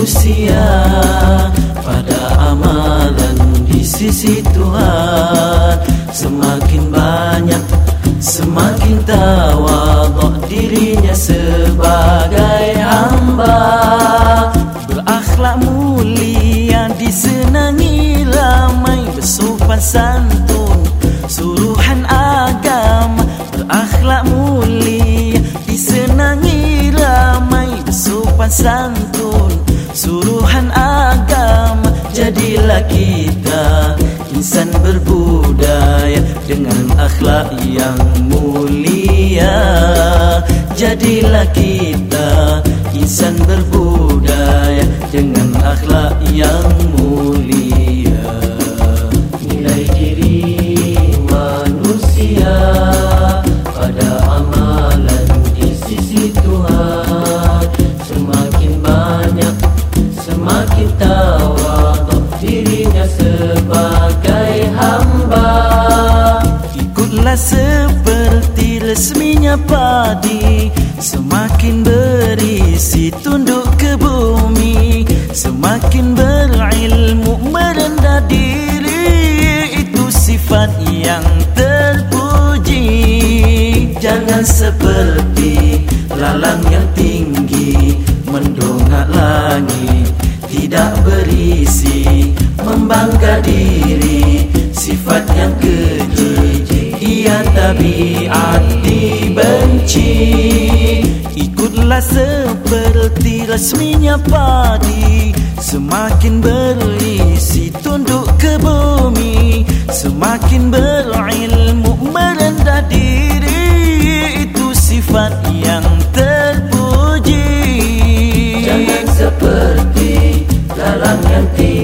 Manusia pada amalan di sisi Tuhan. Semakin banyak semakin tawaduk dirinya sebagai hamba. Berakhlak mulia disenangi ramai bersopan santun. Suruhan agama berakhlak mulia disenangi ramai bersopan santun suruhan agama jadilah kita insan berbudaya dengan akhlak yang mulia. Jadilah kita insan berbudaya ikutlah seperti resminya padi semakin berisi tunduk ke bumi semakin berilmu merendah diri. Itu sifat yang terpuji. Jangan seperti lalang yang tinggi mendongak langit tidak berisi membangga diri tabiat dibenci ikutlah seperti rasminya padi. Semakin berisi tunduk ke bumi. Semakin berilmu merendah diri. Itu sifat yang terpuji. Jangan seperti lalang yang tinggi